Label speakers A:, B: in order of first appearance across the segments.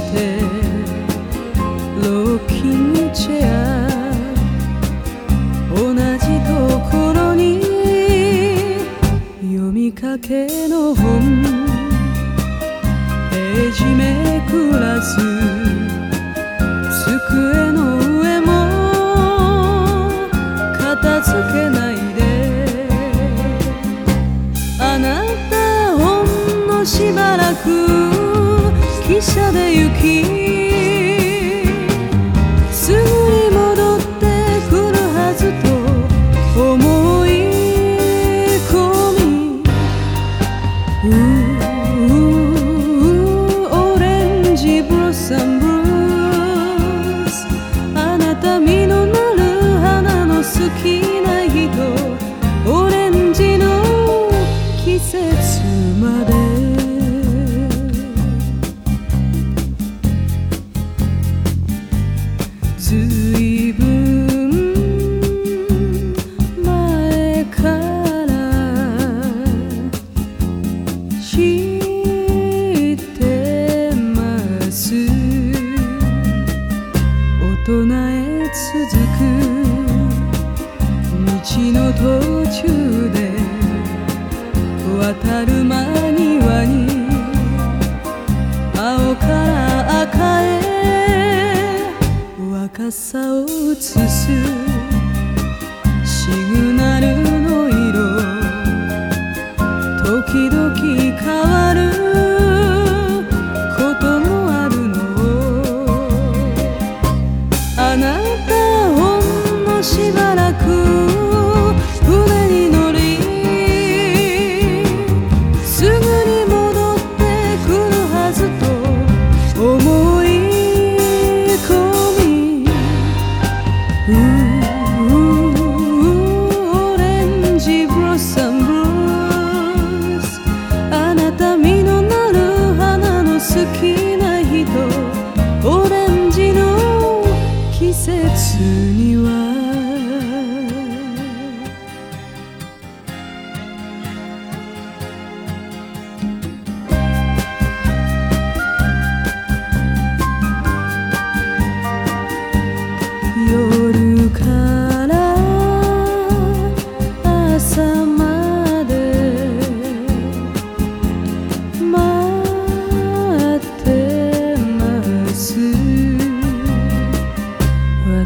A: てロッキングチェア同じところに読みかけの本ページめくらず机の上も片付けないであなたほんのしばらく that you keep. 続く道の途中で渡る間際に青から赤へ若さを映す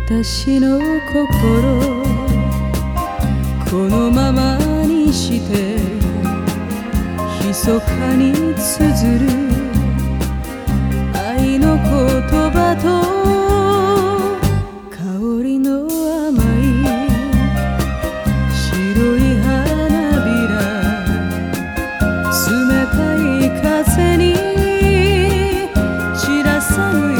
A: 私の心このままにして密かに綴る愛の言葉と香りの甘い白い花びら冷たい風に散らさぬ